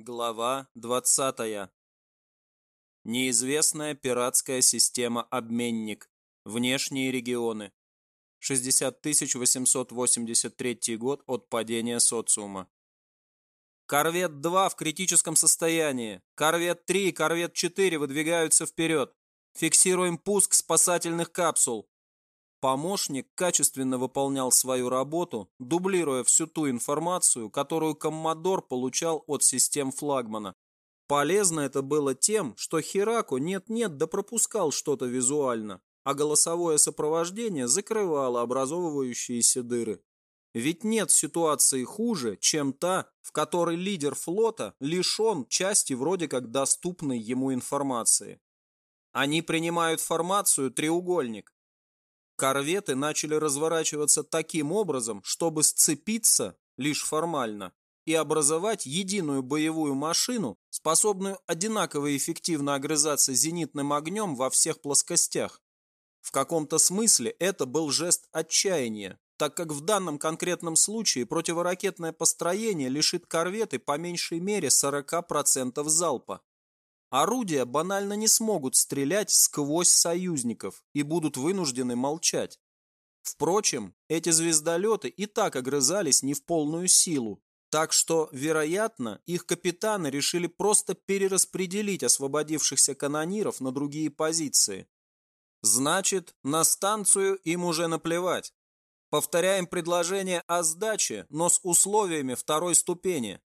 Глава 20. Неизвестная пиратская система «Обменник». Внешние регионы. 60 883 год от падения социума. Корвет-2 в критическом состоянии. Корвет-3 и Корвет-4 выдвигаются вперед. Фиксируем пуск спасательных капсул. Помощник качественно выполнял свою работу, дублируя всю ту информацию, которую Коммодор получал от систем флагмана. Полезно это было тем, что Хераку нет-нет да пропускал что-то визуально, а голосовое сопровождение закрывало образовывающиеся дыры. Ведь нет ситуации хуже, чем та, в которой лидер флота лишен части вроде как доступной ему информации. Они принимают формацию «треугольник», Корветы начали разворачиваться таким образом, чтобы сцепиться, лишь формально, и образовать единую боевую машину, способную одинаково эффективно огрызаться зенитным огнем во всех плоскостях. В каком-то смысле это был жест отчаяния, так как в данном конкретном случае противоракетное построение лишит корветы по меньшей мере 40% залпа. Орудия банально не смогут стрелять сквозь союзников и будут вынуждены молчать. Впрочем, эти звездолеты и так огрызались не в полную силу, так что, вероятно, их капитаны решили просто перераспределить освободившихся канониров на другие позиции. Значит, на станцию им уже наплевать. Повторяем предложение о сдаче, но с условиями второй ступени.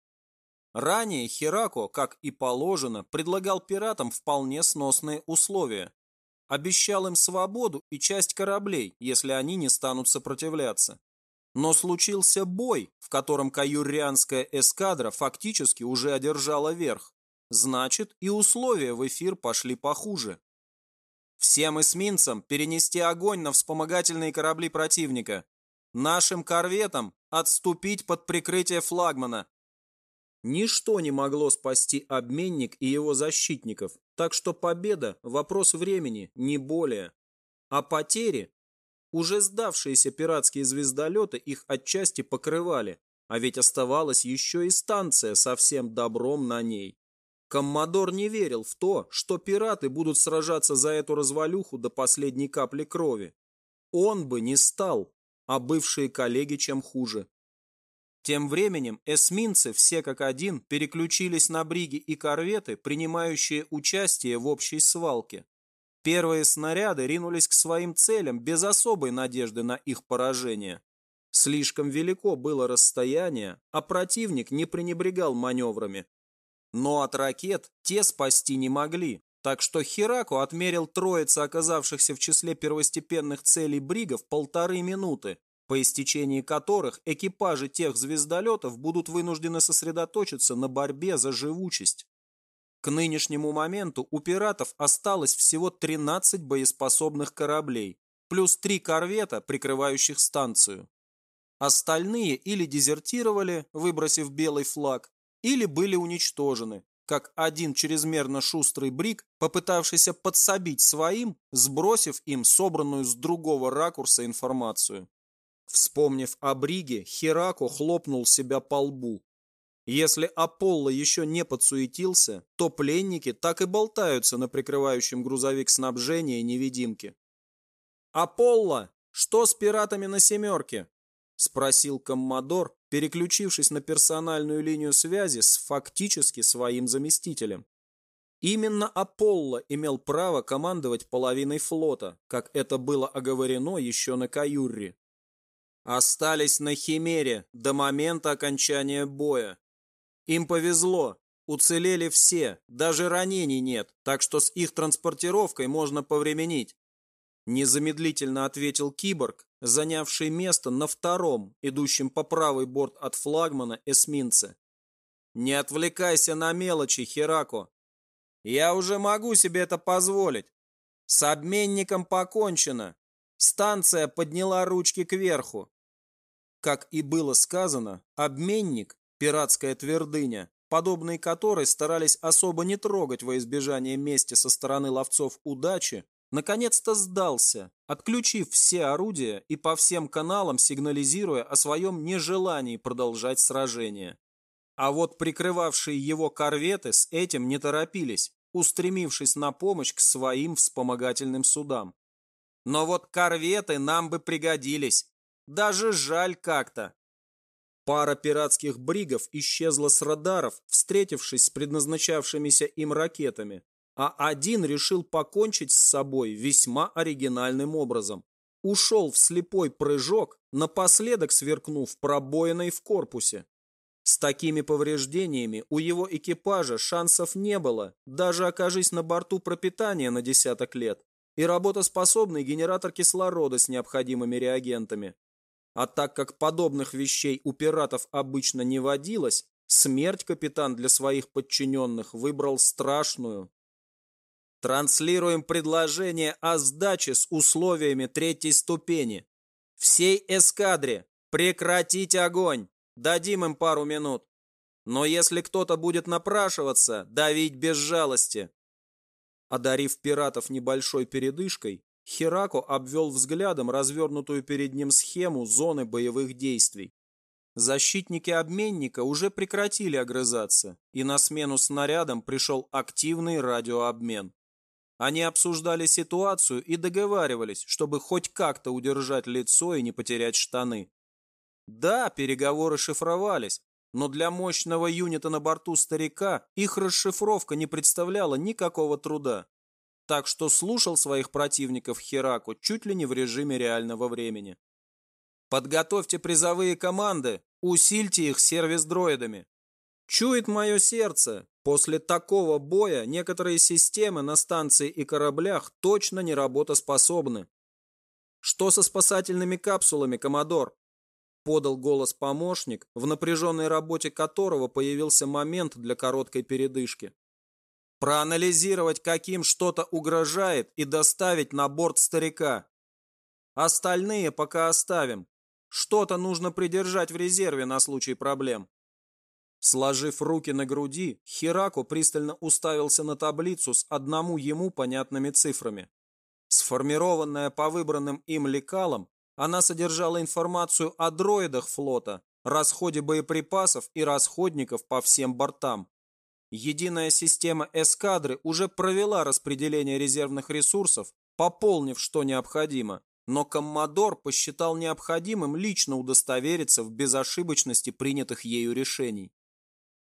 Ранее Херако, как и положено, предлагал пиратам вполне сносные условия. Обещал им свободу и часть кораблей, если они не станут сопротивляться. Но случился бой, в котором каюрианская эскадра фактически уже одержала верх. Значит, и условия в эфир пошли похуже. Всем эсминцам перенести огонь на вспомогательные корабли противника. Нашим корветам отступить под прикрытие флагмана, Ничто не могло спасти обменник и его защитников, так что победа – вопрос времени, не более. А потери? Уже сдавшиеся пиратские звездолеты их отчасти покрывали, а ведь оставалась еще и станция со всем добром на ней. Коммодор не верил в то, что пираты будут сражаться за эту развалюху до последней капли крови. Он бы не стал, а бывшие коллеги чем хуже. Тем временем эсминцы все как один переключились на бриги и корветы, принимающие участие в общей свалке. Первые снаряды ринулись к своим целям без особой надежды на их поражение. Слишком велико было расстояние, а противник не пренебрегал маневрами. Но от ракет те спасти не могли, так что Хераку отмерил троица оказавшихся в числе первостепенных целей бригов полторы минуты, по истечении которых экипажи тех звездолетов будут вынуждены сосредоточиться на борьбе за живучесть. К нынешнему моменту у пиратов осталось всего 13 боеспособных кораблей, плюс три корвета, прикрывающих станцию. Остальные или дезертировали, выбросив белый флаг, или были уничтожены, как один чрезмерно шустрый брик, попытавшийся подсобить своим, сбросив им собранную с другого ракурса информацию. Вспомнив о Бриге, Херако хлопнул себя по лбу. Если Аполло еще не подсуетился, то пленники так и болтаются на прикрывающем грузовик снабжения невидимки. «Аполло, что с пиратами на «семерке»?» – спросил Коммодор, переключившись на персональную линию связи с фактически своим заместителем. Именно Аполло имел право командовать половиной флота, как это было оговорено еще на Каюрре остались на Химере до момента окончания боя. Им повезло, уцелели все, даже ранений нет, так что с их транспортировкой можно повременить. Незамедлительно ответил киборг, занявший место на втором, идущем по правый борт от флагмана эсминце. Не отвлекайся на мелочи, Херако. Я уже могу себе это позволить. С обменником покончено. Станция подняла ручки кверху. Как и было сказано, обменник, пиратская твердыня, подобные которой старались особо не трогать во избежание мести со стороны ловцов удачи, наконец-то сдался, отключив все орудия и по всем каналам сигнализируя о своем нежелании продолжать сражение. А вот прикрывавшие его корветы с этим не торопились, устремившись на помощь к своим вспомогательным судам. Но вот корветы нам бы пригодились. Даже жаль как-то. Пара пиратских бригов исчезла с радаров, встретившись с предназначавшимися им ракетами, а один решил покончить с собой весьма оригинальным образом. Ушел в слепой прыжок, напоследок сверкнув пробоиной в корпусе. С такими повреждениями у его экипажа шансов не было, даже окажись на борту пропитания на десяток лет и работоспособный генератор кислорода с необходимыми реагентами. А так как подобных вещей у пиратов обычно не водилось, смерть капитан для своих подчиненных выбрал страшную. Транслируем предложение о сдаче с условиями третьей ступени. Всей эскадре прекратить огонь. Дадим им пару минут. Но если кто-то будет напрашиваться, давить без жалости. Одарив пиратов небольшой передышкой, Херако обвел взглядом развернутую перед ним схему зоны боевых действий. Защитники обменника уже прекратили огрызаться, и на смену снарядам пришел активный радиообмен. Они обсуждали ситуацию и договаривались, чтобы хоть как-то удержать лицо и не потерять штаны. Да, переговоры шифровались, но для мощного юнита на борту старика их расшифровка не представляла никакого труда так что слушал своих противников Хераку чуть ли не в режиме реального времени. Подготовьте призовые команды, усильте их сервис-дроидами. Чует мое сердце, после такого боя некоторые системы на станции и кораблях точно не работоспособны. Что со спасательными капсулами, Комодор? Подал голос помощник, в напряженной работе которого появился момент для короткой передышки проанализировать, каким что-то угрожает, и доставить на борт старика. Остальные пока оставим. Что-то нужно придержать в резерве на случай проблем. Сложив руки на груди, Хирако пристально уставился на таблицу с одному ему понятными цифрами. Сформированная по выбранным им лекалам, она содержала информацию о дроидах флота, расходе боеприпасов и расходников по всем бортам. Единая система эскадры уже провела распределение резервных ресурсов, пополнив что необходимо, но Коммодор посчитал необходимым лично удостовериться в безошибочности принятых ею решений.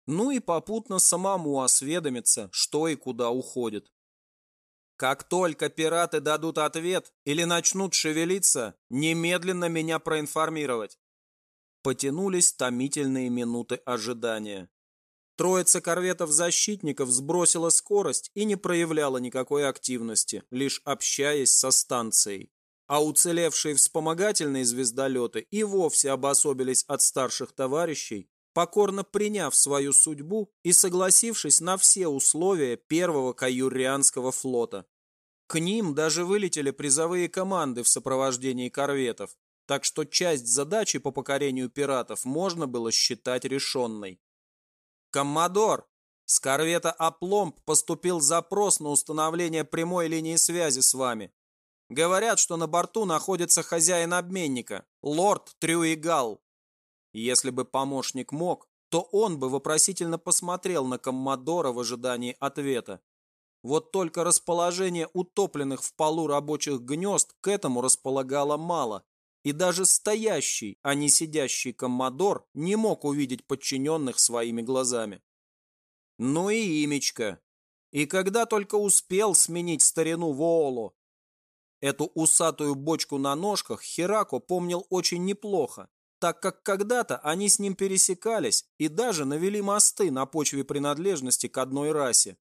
Ну и попутно самому осведомиться, что и куда уходит. Как только пираты дадут ответ или начнут шевелиться, немедленно меня проинформировать. Потянулись томительные минуты ожидания. Троица корветов-защитников сбросила скорость и не проявляла никакой активности, лишь общаясь со станцией. А уцелевшие вспомогательные звездолеты и вовсе обособились от старших товарищей, покорно приняв свою судьбу и согласившись на все условия первого каюрианского флота. К ним даже вылетели призовые команды в сопровождении корветов, так что часть задачи по покорению пиратов можно было считать решенной. «Коммодор, с корвета «Опломб» поступил запрос на установление прямой линии связи с вами. Говорят, что на борту находится хозяин обменника, лорд Трюигал. Если бы помощник мог, то он бы вопросительно посмотрел на Коммодора в ожидании ответа. Вот только расположение утопленных в полу рабочих гнезд к этому располагало мало, и даже стоящий, а не сидящий коммодор не мог увидеть подчиненных своими глазами. Ну и имечко. И когда только успел сменить старину Воолу. Эту усатую бочку на ножках Херако помнил очень неплохо, так как когда-то они с ним пересекались и даже навели мосты на почве принадлежности к одной расе.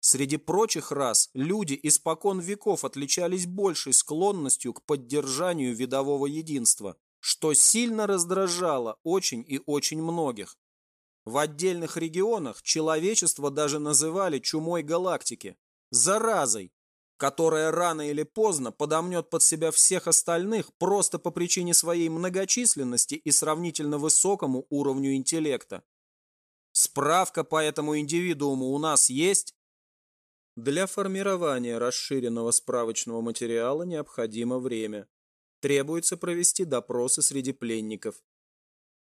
Среди прочих рас люди испокон веков отличались большей склонностью к поддержанию видового единства, что сильно раздражало очень и очень многих. В отдельных регионах человечество даже называли чумой галактики, заразой, которая рано или поздно подомнет под себя всех остальных просто по причине своей многочисленности и сравнительно высокому уровню интеллекта. Справка по этому индивидууму у нас есть? Для формирования расширенного справочного материала необходимо время. Требуется провести допросы среди пленников.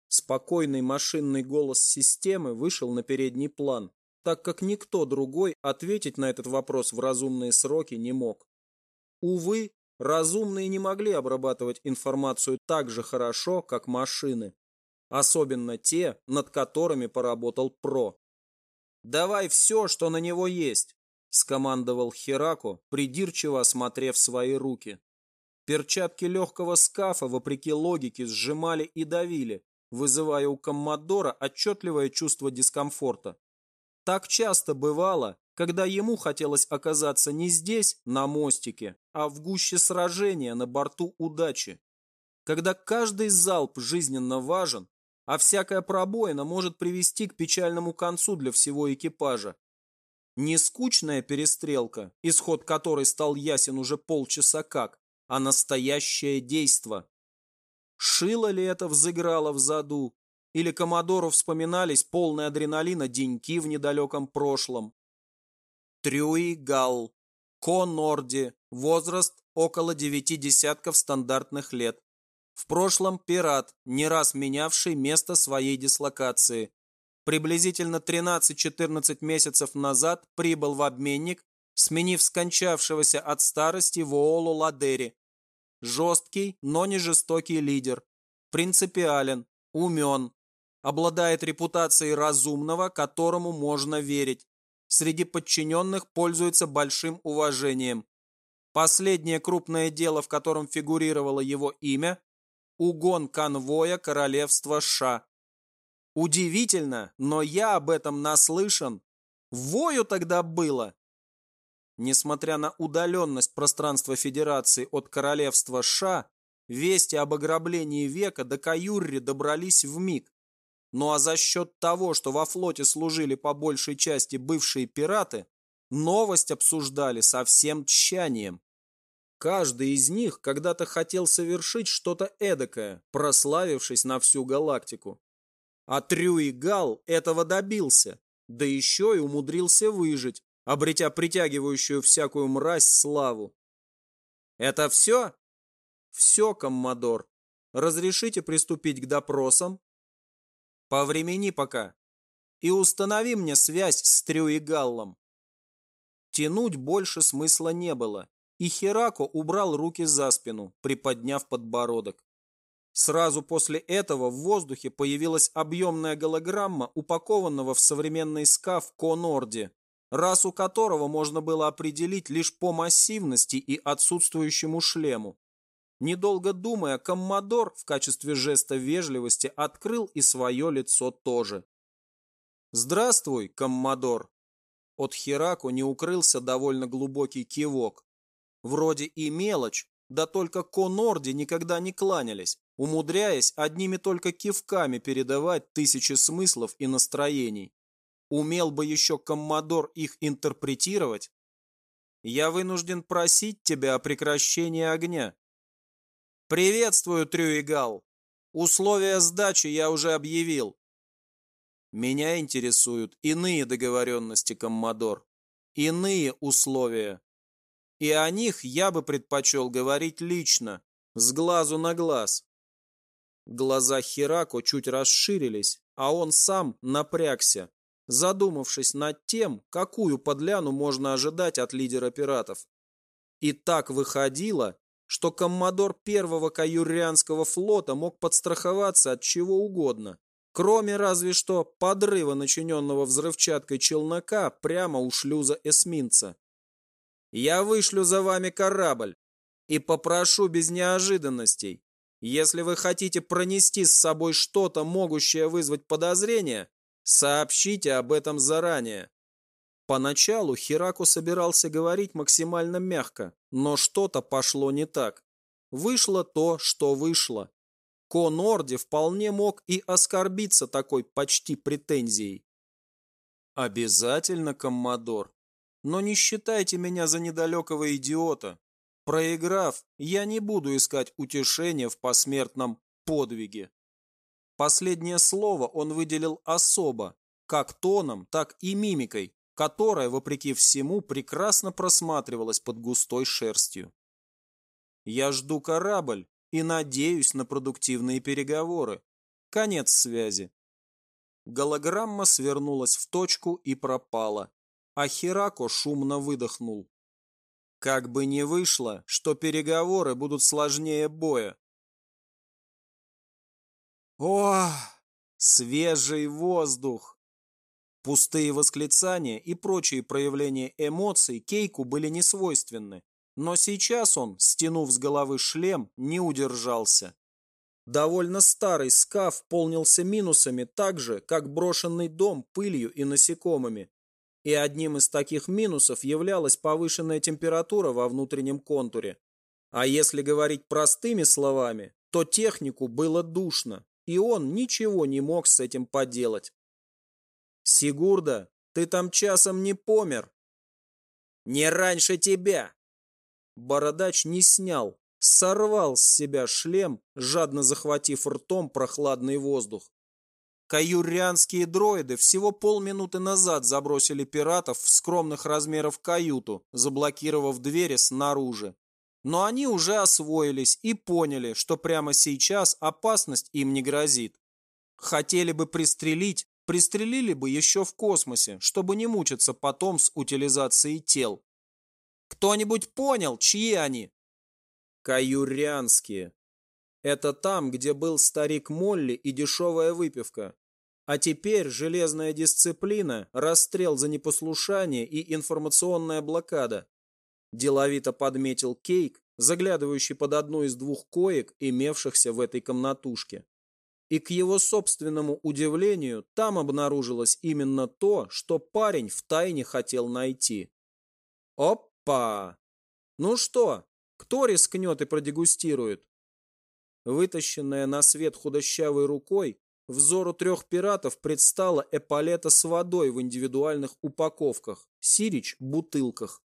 Спокойный машинный голос системы вышел на передний план, так как никто другой ответить на этот вопрос в разумные сроки не мог. Увы, разумные не могли обрабатывать информацию так же хорошо, как машины, особенно те, над которыми поработал ПРО. «Давай все, что на него есть», – скомандовал Херако, придирчиво осмотрев свои руки. Перчатки легкого скафа, вопреки логике, сжимали и давили, вызывая у Коммодора отчетливое чувство дискомфорта. Так часто бывало, когда ему хотелось оказаться не здесь, на мостике, а в гуще сражения на борту удачи. Когда каждый залп жизненно важен, а всякая пробоина может привести к печальному концу для всего экипажа. Не скучная перестрелка, исход которой стал ясен уже полчаса как, а настоящее действо. Шило ли это взыграло в заду, или Комодору вспоминались полные адреналина деньки в недалеком прошлом. Трюи Гал, Ко Норди, возраст около девяти десятков стандартных лет. В прошлом пират, не раз менявший место своей дислокации. Приблизительно 13-14 месяцев назад прибыл в обменник, сменив скончавшегося от старости Воолу Ладери. Жесткий, но не жестокий лидер. Принципиален, умен. Обладает репутацией разумного, которому можно верить. Среди подчиненных пользуется большим уважением. Последнее крупное дело, в котором фигурировало его имя, угон конвоя королевства Ша. Удивительно, но я об этом наслышан. Вою тогда было. Несмотря на удаленность пространства Федерации от королевства Ша, вести об ограблении века до Каюрри добрались в миг. Ну а за счет того, что во флоте служили по большей части бывшие пираты, новость обсуждали со всем тщанием. Каждый из них когда-то хотел совершить что-то эдакое, прославившись на всю галактику. А Трюи Гал этого добился, да еще и умудрился выжить, обретя притягивающую всякую мразь славу. «Это все?» «Все, коммодор. Разрешите приступить к допросам?» «Повремени пока. И установи мне связь с Трюи Галлом». Тянуть больше смысла не было и Херако убрал руки за спину, приподняв подбородок. Сразу после этого в воздухе появилась объемная голограмма, упакованного в современный скаф Конорди, расу которого можно было определить лишь по массивности и отсутствующему шлему. Недолго думая, Коммодор в качестве жеста вежливости открыл и свое лицо тоже. «Здравствуй, Коммодор!» От Хераку не укрылся довольно глубокий кивок. Вроде и мелочь, да только Конорди никогда не кланялись, умудряясь одними только кивками передавать тысячи смыслов и настроений. Умел бы еще Коммодор их интерпретировать? Я вынужден просить тебя о прекращении огня. Приветствую, Трюигал. Условия сдачи я уже объявил. Меня интересуют иные договоренности, Коммодор. Иные условия. И о них я бы предпочел говорить лично, с глазу на глаз. Глаза Херако чуть расширились, а он сам напрягся, задумавшись над тем, какую подляну можно ожидать от лидера пиратов. И так выходило, что коммодор первого каюрианского флота мог подстраховаться от чего угодно, кроме разве что подрыва начиненного взрывчаткой челнока прямо у шлюза эсминца. Я вышлю за вами корабль и попрошу без неожиданностей. Если вы хотите пронести с собой что-то, могущее вызвать подозрения, сообщите об этом заранее. Поначалу Хираку собирался говорить максимально мягко, но что-то пошло не так. Вышло то, что вышло. Конорди вполне мог и оскорбиться такой почти претензией. «Обязательно, коммодор», но не считайте меня за недалекого идиота. Проиграв, я не буду искать утешения в посмертном подвиге. Последнее слово он выделил особо, как тоном, так и мимикой, которая, вопреки всему, прекрасно просматривалась под густой шерстью. Я жду корабль и надеюсь на продуктивные переговоры. Конец связи. Голограмма свернулась в точку и пропала, а Херако шумно выдохнул. Как бы ни вышло, что переговоры будут сложнее боя. О, свежий воздух! Пустые восклицания и прочие проявления эмоций Кейку были несвойственны, но сейчас он, стянув с головы шлем, не удержался. Довольно старый скаф полнился минусами так же, как брошенный дом пылью и насекомыми. И одним из таких минусов являлась повышенная температура во внутреннем контуре. А если говорить простыми словами, то технику было душно, и он ничего не мог с этим поделать. «Сигурда, ты там часом не помер?» «Не раньше тебя!» Бородач не снял, сорвал с себя шлем, жадно захватив ртом прохладный воздух. Каюрианские дроиды всего полминуты назад забросили пиратов в скромных размеров каюту, заблокировав двери снаружи. Но они уже освоились и поняли, что прямо сейчас опасность им не грозит. Хотели бы пристрелить, пристрелили бы еще в космосе, чтобы не мучиться потом с утилизацией тел. Кто-нибудь понял, чьи они? Каюрианские. Это там, где был старик Молли и дешевая выпивка. А теперь железная дисциплина, расстрел за непослушание и информационная блокада. Деловито подметил Кейк, заглядывающий под одну из двух коек, имевшихся в этой комнатушке. И к его собственному удивлению, там обнаружилось именно то, что парень втайне хотел найти. Опа! Ну что, кто рискнет и продегустирует? Вытащенная на свет худощавой рукой, взору трех пиратов предстала эполета с водой в индивидуальных упаковках, сирич – бутылках.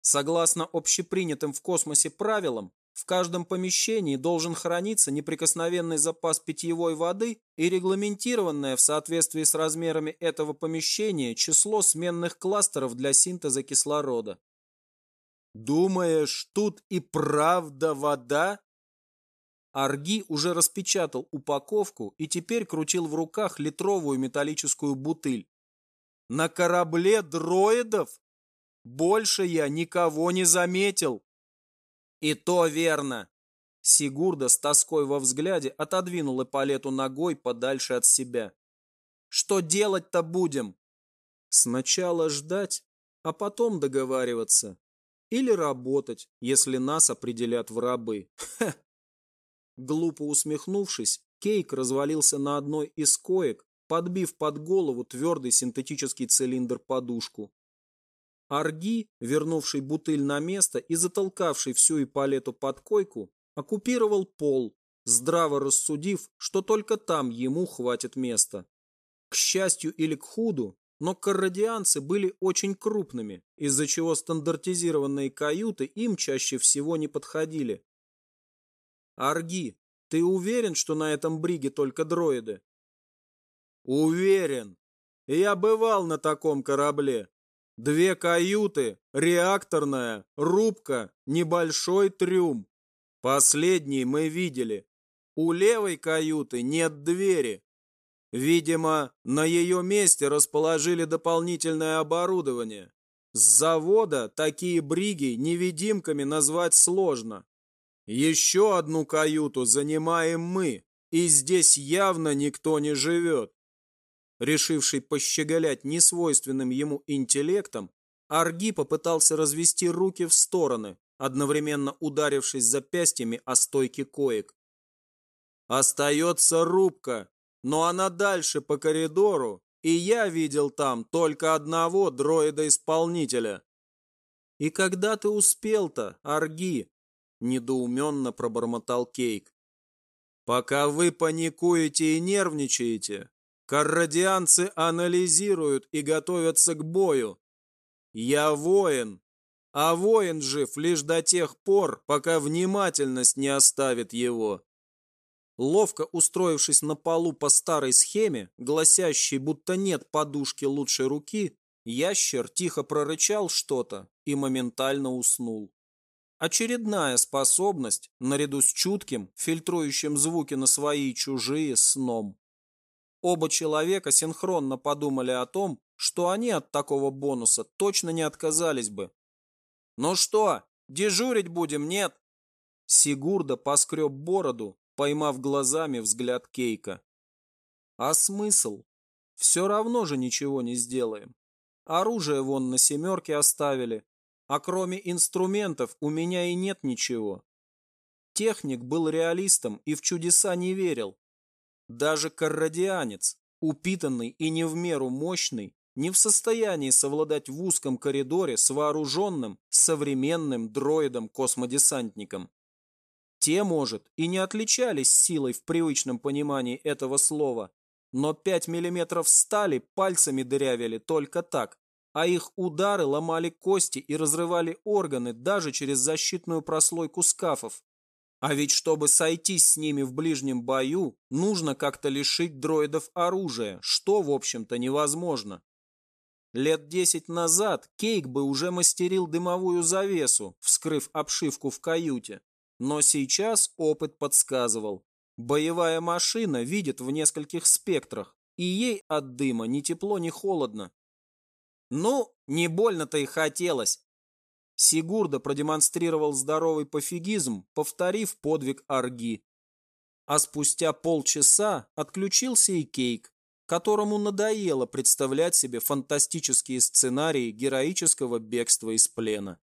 Согласно общепринятым в космосе правилам, в каждом помещении должен храниться неприкосновенный запас питьевой воды и регламентированное в соответствии с размерами этого помещения число сменных кластеров для синтеза кислорода. «Думаешь, тут и правда вода?» Арги уже распечатал упаковку и теперь крутил в руках литровую металлическую бутыль. «На корабле дроидов? Больше я никого не заметил!» «И то верно!» Сигурда с тоской во взгляде отодвинул Эполету ногой подальше от себя. «Что делать-то будем?» «Сначала ждать, а потом договариваться. Или работать, если нас определят в рабы. Ха! Глупо усмехнувшись, Кейк развалился на одной из коек, подбив под голову твердый синтетический цилиндр-подушку. Арги, вернувший бутыль на место и затолкавший всю Ипполету под койку, оккупировал пол, здраво рассудив, что только там ему хватит места. К счастью или к худу, но каррадианцы были очень крупными, из-за чего стандартизированные каюты им чаще всего не подходили. «Арги, ты уверен, что на этом бриге только дроиды?» «Уверен. Я бывал на таком корабле. Две каюты, реакторная, рубка, небольшой трюм. Последний мы видели. У левой каюты нет двери, Видимо, на ее месте расположили дополнительное оборудование. С завода такие бриги невидимками назвать сложно. Еще одну каюту занимаем мы, и здесь явно никто не живет. Решивший пощеголять несвойственным ему интеллектом, Арги попытался развести руки в стороны, одновременно ударившись запястьями о стойки коек. «Остается рубка, но она дальше по коридору, и я видел там только одного дроида-исполнителя. «И когда ты успел-то, Арги?» – недоуменно пробормотал Кейк. «Пока вы паникуете и нервничаете, каррадианцы анализируют и готовятся к бою. Я воин, а воин жив лишь до тех пор, пока внимательность не оставит его. Ловко устроившись на полу по старой схеме, гласящей, будто нет подушки лучшей руки, ящер тихо прорычал что-то и моментально уснул. Очередная способность, наряду с чутким, фильтрующим звуки на свои и чужие, сном. Оба человека синхронно подумали о том, что они от такого бонуса точно не отказались бы. «Ну что, дежурить будем, нет?» Сигурда поскреб бороду, поймав глазами взгляд Кейка. «А смысл? Все равно же ничего не сделаем. Оружие вон на семерке оставили, а кроме инструментов у меня и нет ничего. Техник был реалистом и в чудеса не верил. Даже каррадианец, упитанный и не в меру мощный, не в состоянии совладать в узком коридоре с вооруженным, современным дроидом-космодесантником. Те, может, и не отличались силой в привычном понимании этого слова, но 5 миллиметров стали пальцами дырявили только так, а их удары ломали кости и разрывали органы даже через защитную прослойку скафов. А ведь чтобы сойтись с ними в ближнем бою, нужно как-то лишить дроидов оружия, что, в общем-то, невозможно. Лет десять назад Кейк бы уже мастерил дымовую завесу, вскрыв обшивку в каюте. Но сейчас опыт подсказывал. Боевая машина видит в нескольких спектрах, и ей от дыма ни тепло, ни холодно. Ну, не больно-то и хотелось. Сигурда продемонстрировал здоровый пофигизм, повторив подвиг Арги. А спустя полчаса отключился и Кейк, которому надоело представлять себе фантастические сценарии героического бегства из плена.